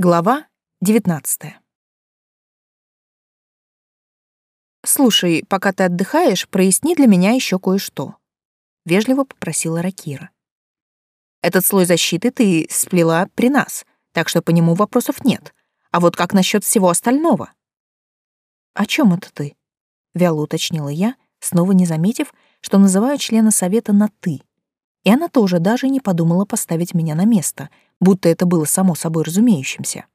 Глава 19. Слушай, пока ты отдыхаешь, проясни для меня еще кое-что, вежливо попросила Ракира. Этот слой защиты ты сплела при нас, так что по нему вопросов нет. А вот как насчет всего остального? О чем это ты? вяло уточнила я, снова не заметив, что называю члена совета на ты. И она тоже даже не подумала поставить меня на место — будто это было само собой разумеющимся.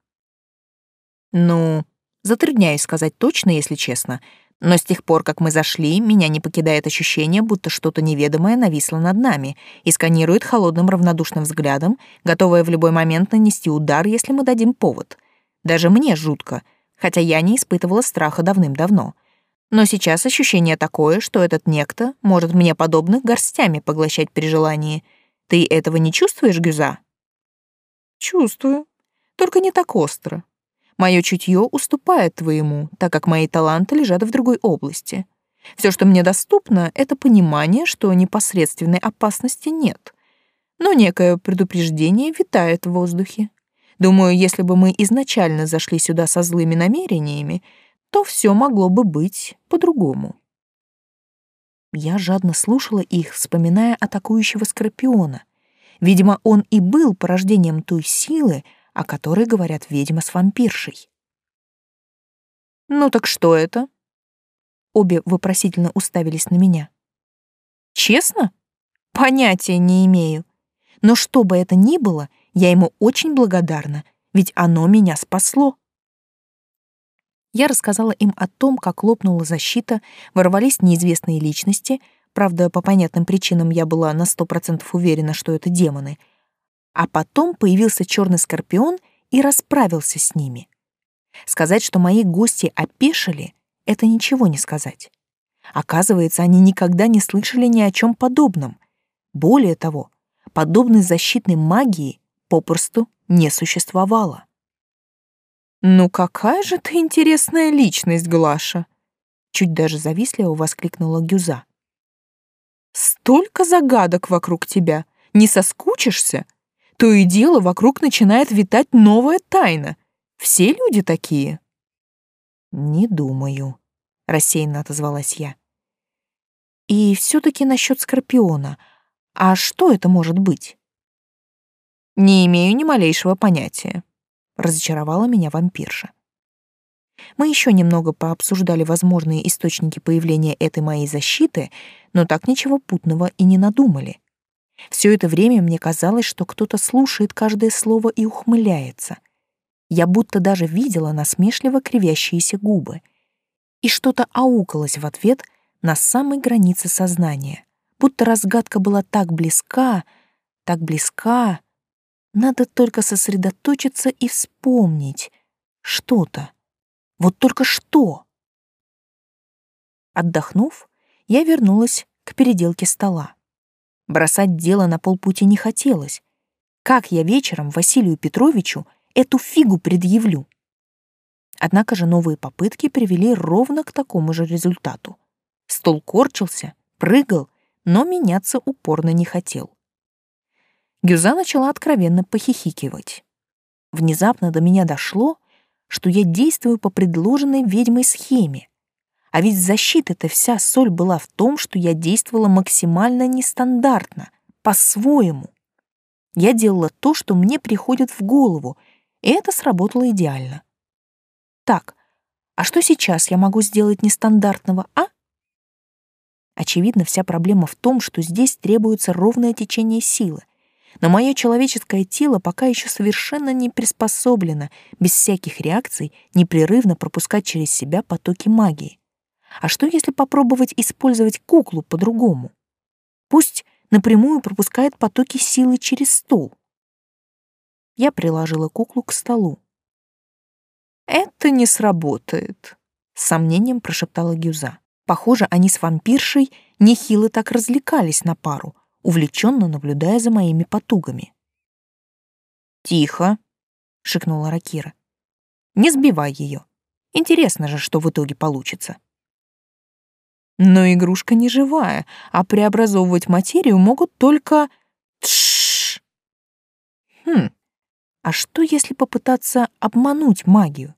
Ну, затрудняюсь сказать точно, если честно, но с тех пор, как мы зашли, меня не покидает ощущение, будто что-то неведомое нависло над нами и сканирует холодным равнодушным взглядом, готовое в любой момент нанести удар, если мы дадим повод. Даже мне жутко, хотя я не испытывала страха давным-давно. Но сейчас ощущение такое, что этот некто может мне подобных горстями поглощать при желании. Ты этого не чувствуешь, Гюза? Чувствую. Только не так остро. Мое чутье уступает твоему, так как мои таланты лежат в другой области. Все, что мне доступно, это понимание, что непосредственной опасности нет. Но некое предупреждение витает в воздухе. Думаю, если бы мы изначально зашли сюда со злыми намерениями, то все могло бы быть по-другому. Я жадно слушала их, вспоминая атакующего скорпиона — Видимо, он и был порождением той силы, о которой говорят ведьма с вампиршей. «Ну так что это?» Обе вопросительно уставились на меня. «Честно? Понятия не имею. Но что бы это ни было, я ему очень благодарна, ведь оно меня спасло». Я рассказала им о том, как лопнула защита, ворвались неизвестные личности, Правда, по понятным причинам я была на сто процентов уверена, что это демоны. А потом появился черный скорпион и расправился с ними. Сказать, что мои гости опешили, это ничего не сказать. Оказывается, они никогда не слышали ни о чем подобном. Более того, подобной защитной магии попросту не существовало. «Ну какая же ты интересная личность, Глаша!» Чуть даже завистливо воскликнула Гюза. Столько загадок вокруг тебя. Не соскучишься? То и дело вокруг начинает витать новая тайна. Все люди такие. Не думаю, рассеянно отозвалась я. И все-таки насчет Скорпиона. А что это может быть? Не имею ни малейшего понятия, разочаровала меня вампирша. Мы еще немного пообсуждали возможные источники появления этой моей защиты, но так ничего путного и не надумали. Все это время мне казалось, что кто-то слушает каждое слово и ухмыляется. Я будто даже видела насмешливо кривящиеся губы. И что-то аукалось в ответ на самой границе сознания, будто разгадка была так близка, так близка. Надо только сосредоточиться и вспомнить что-то. Вот только что! Отдохнув, я вернулась к переделке стола. Бросать дело на полпути не хотелось. Как я вечером Василию Петровичу эту фигу предъявлю? Однако же новые попытки привели ровно к такому же результату. Стол корчился, прыгал, но меняться упорно не хотел. Гюза начала откровенно похихикивать. Внезапно до меня дошло, что я действую по предложенной ведьмой схеме. А ведь защита-то вся соль была в том, что я действовала максимально нестандартно, по-своему. Я делала то, что мне приходит в голову, и это сработало идеально. Так, а что сейчас я могу сделать нестандартного, а? Очевидно, вся проблема в том, что здесь требуется ровное течение силы, но мое человеческое тело пока еще совершенно не приспособлено без всяких реакций непрерывно пропускать через себя потоки магии. А что, если попробовать использовать куклу по-другому? Пусть напрямую пропускает потоки силы через стол. Я приложила куклу к столу. «Это не сработает», — с сомнением прошептала Гюза. Похоже, они с вампиршей нехило так развлекались на пару — увлеченно наблюдая за моими потугами. «Тихо!» — шикнула Ракира. «Не сбивай ее. Интересно же, что в итоге получится». Но игрушка не живая, а преобразовывать материю могут только... Тш. Хм, А что, если попытаться обмануть магию?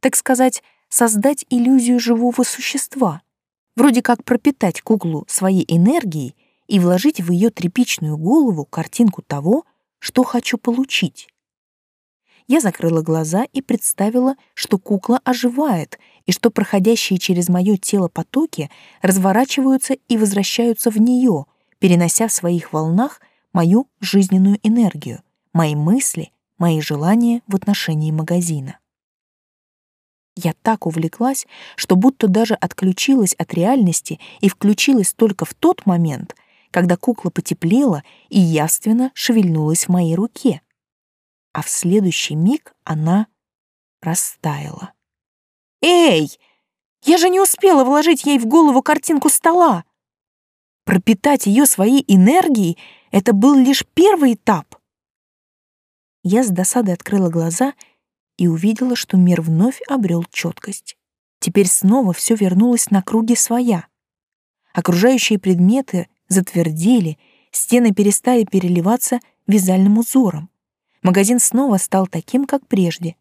Так сказать, создать иллюзию живого существа, вроде как пропитать куклу своей энергией и вложить в ее тряпичную голову картинку того, что хочу получить. Я закрыла глаза и представила, что кукла оживает и что проходящие через мое тело потоки разворачиваются и возвращаются в нее, перенося в своих волнах мою жизненную энергию, мои мысли, мои желания в отношении магазина. Я так увлеклась, что будто даже отключилась от реальности и включилась только в тот момент, когда кукла потеплела и явственно шевельнулась в моей руке. А в следующий миг она растаяла. «Эй! Я же не успела вложить ей в голову картинку стола!» Пропитать ее своей энергией — это был лишь первый этап. Я с досадой открыла глаза и увидела, что мир вновь обрел четкость. Теперь снова все вернулось на круги своя. Окружающие предметы затвердели, стены перестали переливаться вязальным узором. Магазин снова стал таким, как прежде.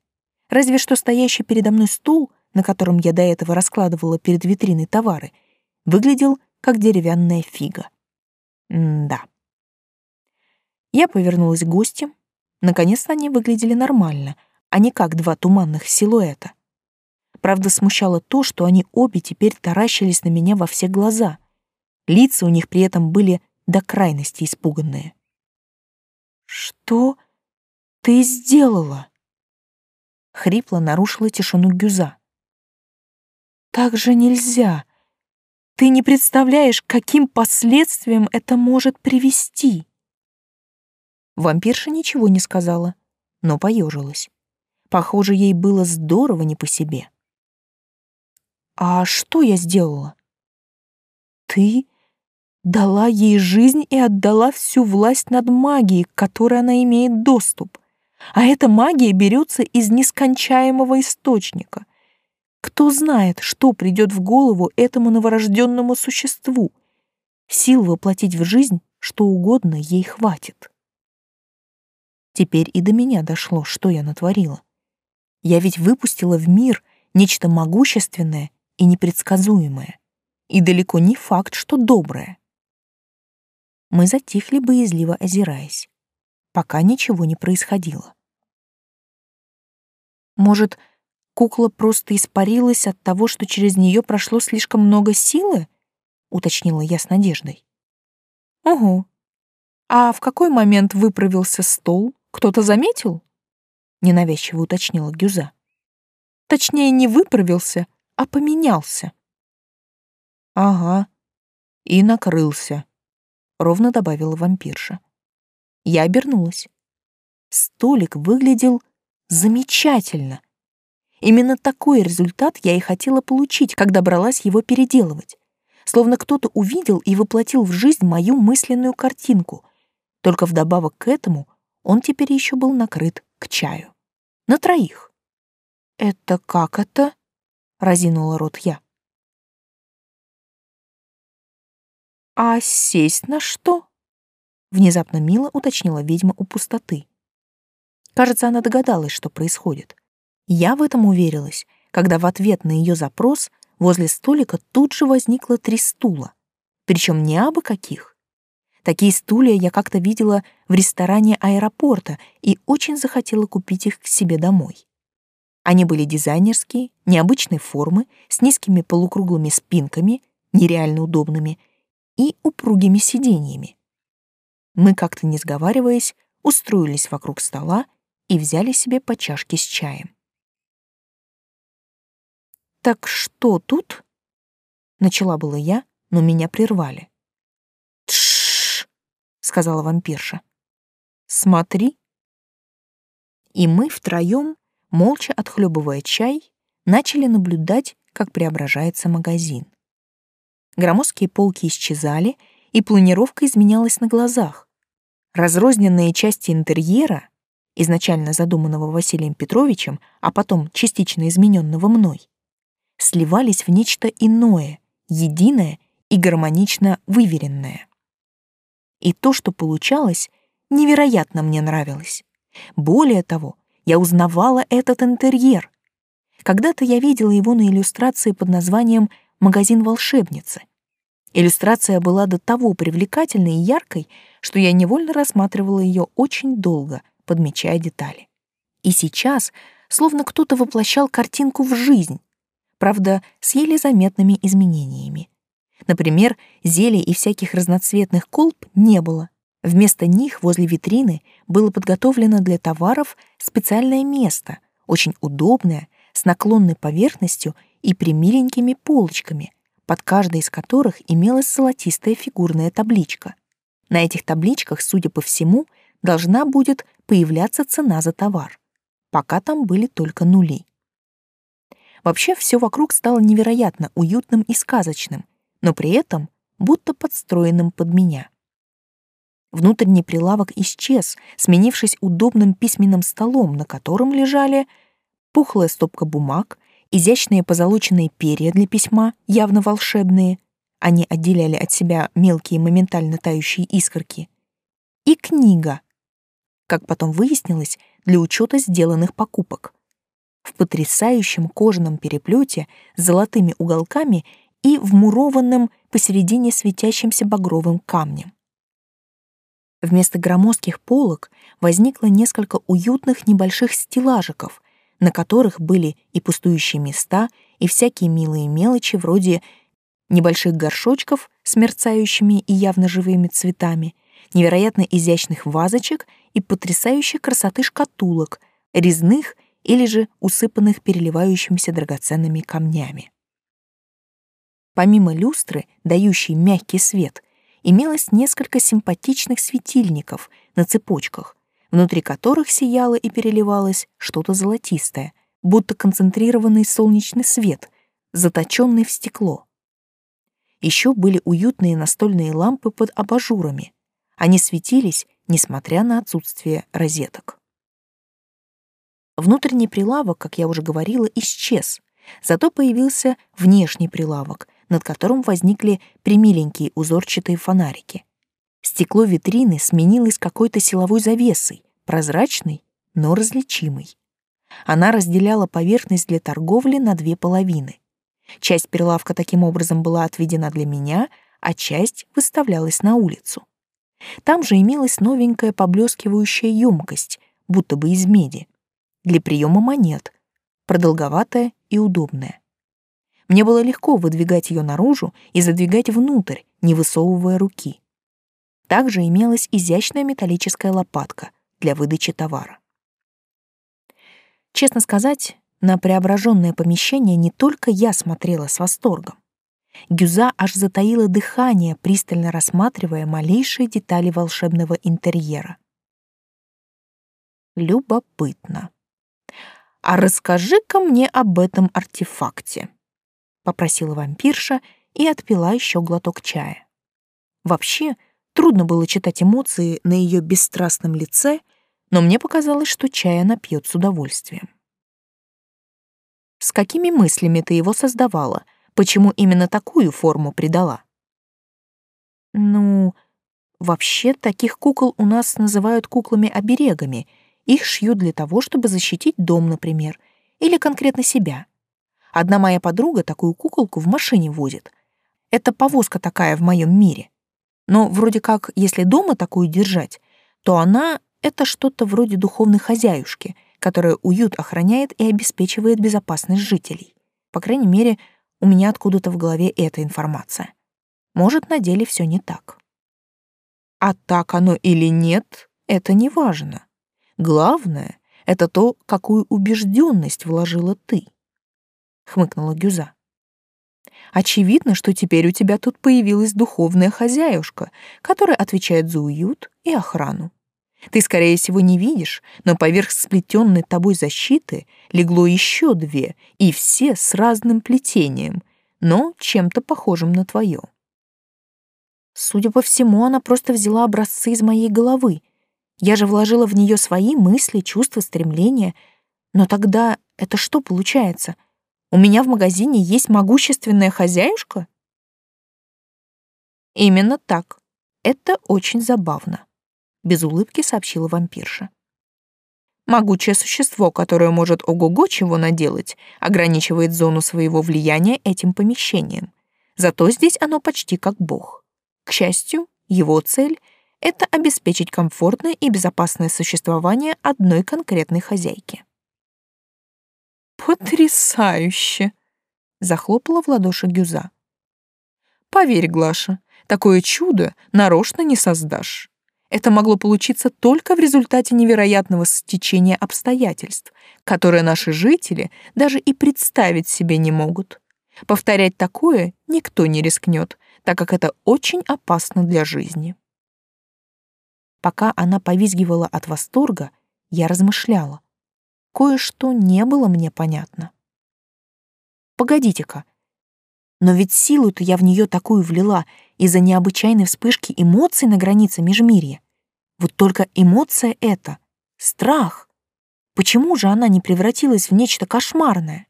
Разве что стоящий передо мной стул, на котором я до этого раскладывала перед витриной товары, выглядел как деревянная фига. М-да. Я повернулась к гостям. Наконец-то они выглядели нормально, а не как два туманных силуэта. Правда, смущало то, что они обе теперь таращились на меня во все глаза. Лица у них при этом были до крайности испуганные. «Что ты сделала?» Хрипло нарушила тишину Гюза. «Так же нельзя. Ты не представляешь, каким последствиям это может привести. Вампирша ничего не сказала, но поежилась. Похоже, ей было здорово не по себе. «А что я сделала?» «Ты дала ей жизнь и отдала всю власть над магией, к которой она имеет доступ. А эта магия берется из нескончаемого источника. Кто знает, что придет в голову этому новорожденному существу? Сил воплотить в жизнь что угодно ей хватит. Теперь и до меня дошло, что я натворила. Я ведь выпустила в мир нечто могущественное и непредсказуемое, и далеко не факт, что доброе. Мы затихли, боязливо озираясь, пока ничего не происходило. Может, Кукла просто испарилась от того, что через нее прошло слишком много силы? Уточнила я с надеждой. Угу. А в какой момент выправился стол? Кто-то заметил? Ненавязчиво уточнила Гюза. Точнее, не выправился, а поменялся. Ага. И накрылся, ровно добавила вампирша. Я обернулась. Столик выглядел замечательно. Именно такой результат я и хотела получить, когда бралась его переделывать. Словно кто-то увидел и воплотил в жизнь мою мысленную картинку. Только вдобавок к этому он теперь еще был накрыт к чаю. На троих. «Это как это?» — разинула рот я. «А сесть на что?» — внезапно мило уточнила ведьма у пустоты. Кажется, она догадалась, что происходит. Я в этом уверилась, когда в ответ на ее запрос возле столика тут же возникло три стула. Причем не абы каких. Такие стулья я как-то видела в ресторане аэропорта и очень захотела купить их к себе домой. Они были дизайнерские, необычной формы, с низкими полукруглыми спинками, нереально удобными, и упругими сиденьями. Мы как-то не сговариваясь, устроились вокруг стола и взяли себе по чашке с чаем. «Так что тут?» Начала было я, но меня прервали. «Тш!» — сказала вампирша. «Смотри». И мы втроем, молча отхлебывая чай, начали наблюдать, как преображается магазин. Громоздкие полки исчезали, и планировка изменялась на глазах. Разрозненные части интерьера, изначально задуманного Василием Петровичем, а потом частично измененного мной, сливались в нечто иное, единое и гармонично выверенное. И то, что получалось, невероятно мне нравилось. Более того, я узнавала этот интерьер. Когда-то я видела его на иллюстрации под названием «Магазин волшебницы». Иллюстрация была до того привлекательной и яркой, что я невольно рассматривала ее очень долго, подмечая детали. И сейчас словно кто-то воплощал картинку в жизнь, правда, с еле заметными изменениями. Например, зелий и всяких разноцветных колб не было. Вместо них возле витрины было подготовлено для товаров специальное место, очень удобное, с наклонной поверхностью и примиленькими полочками, под каждой из которых имелась золотистая фигурная табличка. На этих табличках, судя по всему, должна будет появляться цена за товар. Пока там были только нули. Вообще все вокруг стало невероятно уютным и сказочным, но при этом будто подстроенным под меня. Внутренний прилавок исчез, сменившись удобным письменным столом, на котором лежали пухлая стопка бумаг, изящные позолоченные перья для письма, явно волшебные, они отделяли от себя мелкие моментально тающие искорки, и книга, как потом выяснилось, для учета сделанных покупок. В потрясающем кожаном переплете с золотыми уголками и вмурованным посередине светящимся багровым камнем. Вместо громоздких полок возникло несколько уютных небольших стеллажиков, на которых были и пустующие места, и всякие милые мелочи вроде небольших горшочков с мерцающими и явно живыми цветами, невероятно изящных вазочек и потрясающей красоты шкатулок, резных или же усыпанных переливающимися драгоценными камнями. Помимо люстры, дающей мягкий свет, имелось несколько симпатичных светильников на цепочках, внутри которых сияло и переливалось что-то золотистое, будто концентрированный солнечный свет, заточенный в стекло. Еще были уютные настольные лампы под абажурами. Они светились, несмотря на отсутствие розеток. Внутренний прилавок, как я уже говорила, исчез, зато появился внешний прилавок, над которым возникли примиленькие узорчатые фонарики. Стекло витрины сменилось какой-то силовой завесой, прозрачной, но различимой. Она разделяла поверхность для торговли на две половины. Часть прилавка таким образом была отведена для меня, а часть выставлялась на улицу. Там же имелась новенькая поблескивающая емкость, будто бы из меди, для приема монет, продолговатая и удобная. Мне было легко выдвигать ее наружу и задвигать внутрь, не высовывая руки. Также имелась изящная металлическая лопатка для выдачи товара. Честно сказать, на преображенное помещение не только я смотрела с восторгом. Гюза аж затаила дыхание, пристально рассматривая малейшие детали волшебного интерьера. Любопытно. А расскажи-ка мне об этом артефакте. — попросила вампирша и отпила еще глоток чая. Вообще, трудно было читать эмоции на ее бесстрастном лице, но мне показалось, что чай она пьет с удовольствием. «С какими мыслями ты его создавала? Почему именно такую форму придала?» «Ну, вообще таких кукол у нас называют куклами-оберегами. Их шьют для того, чтобы защитить дом, например, или конкретно себя. Одна моя подруга такую куколку в машине возит. Это повозка такая в моем мире. Но вроде как, если дома такую держать, то она — это что-то вроде духовной хозяюшки, которая уют охраняет и обеспечивает безопасность жителей. По крайней мере, у меня откуда-то в голове эта информация. Может, на деле все не так. А так оно или нет, это не важно. Главное — это то, какую убежденность вложила ты хмыкнула Гюза. Очевидно, что теперь у тебя тут появилась духовная хозяюшка, которая отвечает за уют и охрану. Ты, скорее всего, не видишь, но поверх сплетенной тобой защиты легло еще две, и все с разным плетением, но чем-то похожим на твое. Судя по всему, она просто взяла образцы из моей головы. Я же вложила в нее свои мысли, чувства, стремления. Но тогда это что получается — у меня в магазине есть могущественная хозяюшка? Именно так. Это очень забавно, без улыбки сообщила вампирша. Могучее существо, которое может ого-го чего наделать, ограничивает зону своего влияния этим помещением. Зато здесь оно почти как бог. К счастью, его цель — это обеспечить комфортное и безопасное существование одной конкретной хозяйки. «Потрясающе!» — захлопала в ладоши Гюза. «Поверь, Глаша, такое чудо нарочно не создашь. Это могло получиться только в результате невероятного стечения обстоятельств, которые наши жители даже и представить себе не могут. Повторять такое никто не рискнет, так как это очень опасно для жизни. Пока она повизгивала от восторга, я размышляла. Кое-что не было мне понятно. Погодите-ка, но ведь силу-то я в нее такую влила из-за необычайной вспышки эмоций на границе межмирья. Вот только эмоция эта — страх. Почему же она не превратилась в нечто кошмарное?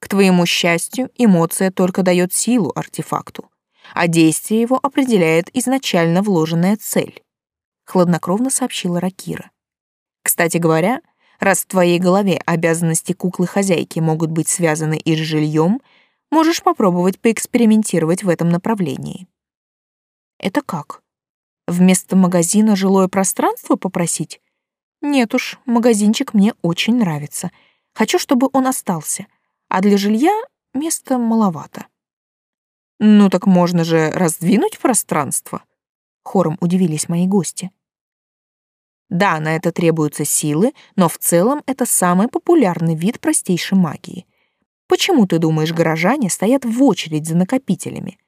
К твоему счастью, эмоция только дает силу артефакту, а действие его определяет изначально вложенная цель, хладнокровно сообщила Ракира. Кстати говоря, Раз в твоей голове обязанности куклы-хозяйки могут быть связаны и с жильем, можешь попробовать поэкспериментировать в этом направлении. Это как? Вместо магазина жилое пространство попросить? Нет уж, магазинчик мне очень нравится. Хочу, чтобы он остался. А для жилья места маловато. Ну так можно же раздвинуть пространство. Хором удивились мои гости. Да, на это требуются силы, но в целом это самый популярный вид простейшей магии. Почему, ты думаешь, горожане стоят в очередь за накопителями?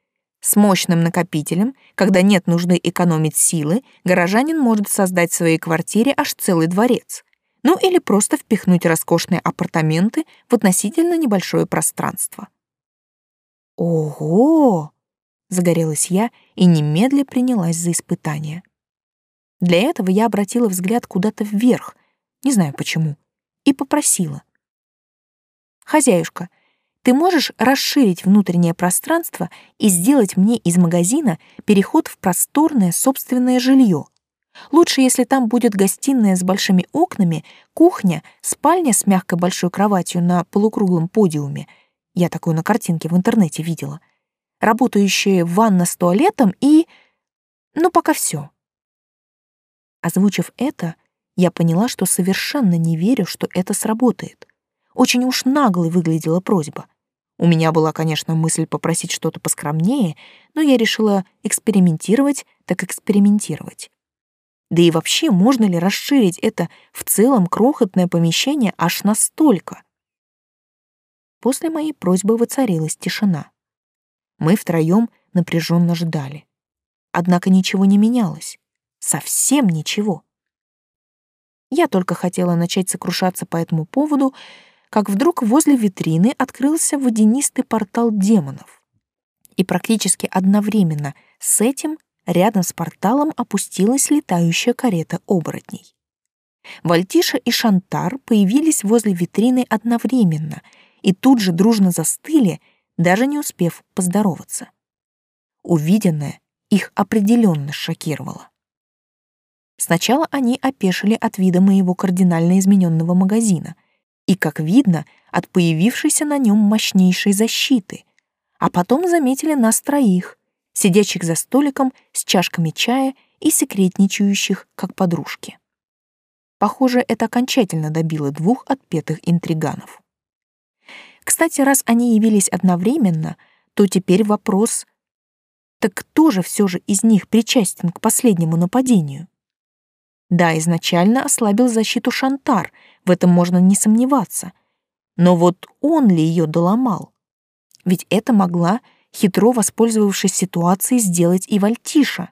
С мощным накопителем, когда нет нужды экономить силы, горожанин может создать в своей квартире аж целый дворец. Ну или просто впихнуть роскошные апартаменты в относительно небольшое пространство. Ого! Загорелась я и немедля принялась за испытание. Для этого я обратила взгляд куда-то вверх, не знаю почему, и попросила. «Хозяюшка, ты можешь расширить внутреннее пространство и сделать мне из магазина переход в просторное собственное жилье. Лучше, если там будет гостиная с большими окнами, кухня, спальня с мягкой большой кроватью на полукруглом подиуме. Я такую на картинке в интернете видела. Работающая ванна с туалетом и... Ну, пока все. Озвучив это, я поняла, что совершенно не верю, что это сработает. Очень уж наглой выглядела просьба. У меня была, конечно, мысль попросить что-то поскромнее, но я решила экспериментировать, так экспериментировать. Да и вообще, можно ли расширить это в целом крохотное помещение аж настолько? После моей просьбы воцарилась тишина. Мы втроем напряженно ждали. Однако ничего не менялось. Совсем ничего. Я только хотела начать сокрушаться по этому поводу, как вдруг возле витрины открылся водянистый портал демонов. И практически одновременно с этим рядом с порталом опустилась летающая карета оборотней. Вальтиша и Шантар появились возле витрины одновременно и тут же дружно застыли, даже не успев поздороваться. Увиденное их определенно шокировало. Сначала они опешили от вида моего кардинально измененного магазина и, как видно, от появившейся на нем мощнейшей защиты, а потом заметили нас троих, сидящих за столиком с чашками чая и секретничающих, как подружки. Похоже, это окончательно добило двух отпетых интриганов. Кстати, раз они явились одновременно, то теперь вопрос, так кто же все же из них причастен к последнему нападению? Да, изначально ослабил защиту Шантар, в этом можно не сомневаться. Но вот он ли ее доломал? Ведь это могла, хитро воспользовавшись ситуацией, сделать и Вальтиша.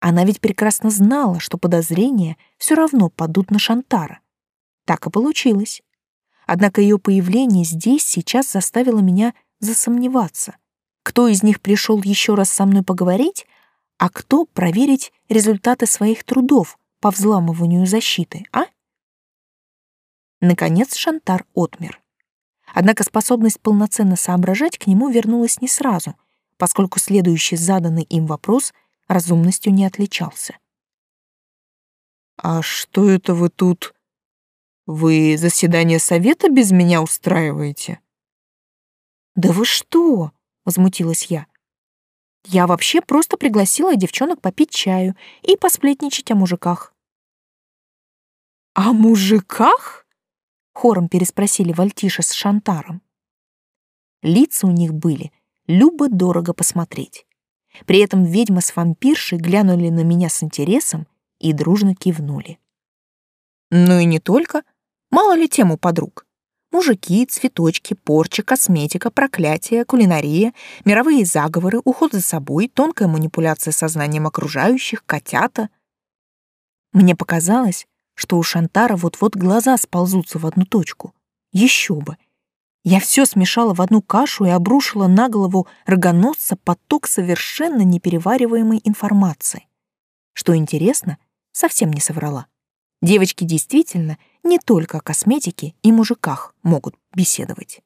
Она ведь прекрасно знала, что подозрения все равно падут на Шантара. Так и получилось. Однако ее появление здесь сейчас заставило меня засомневаться. Кто из них пришел еще раз со мной поговорить, а кто проверить результаты своих трудов, по взламыванию защиты, а? Наконец Шантар отмер. Однако способность полноценно соображать к нему вернулась не сразу, поскольку следующий заданный им вопрос разумностью не отличался. А что это вы тут? Вы заседание совета без меня устраиваете? Да вы что? Возмутилась я. Я вообще просто пригласила девчонок попить чаю и посплетничать о мужиках. «О мужиках?» — хором переспросили Вальтиша с Шантаром. Лица у них были любо-дорого посмотреть. При этом ведьма с вампиршей глянули на меня с интересом и дружно кивнули. Ну и не только. Мало ли тему подруг. Мужики, цветочки, порча, косметика, проклятие, кулинария, мировые заговоры, уход за собой, тонкая манипуляция сознанием окружающих, котята. Мне показалось, что у Шантара вот-вот глаза сползутся в одну точку. Еще бы. Я все смешала в одну кашу и обрушила на голову рогоносца поток совершенно неперевариваемой информации. Что интересно, совсем не соврала. Девочки действительно не только о косметике и мужиках могут беседовать.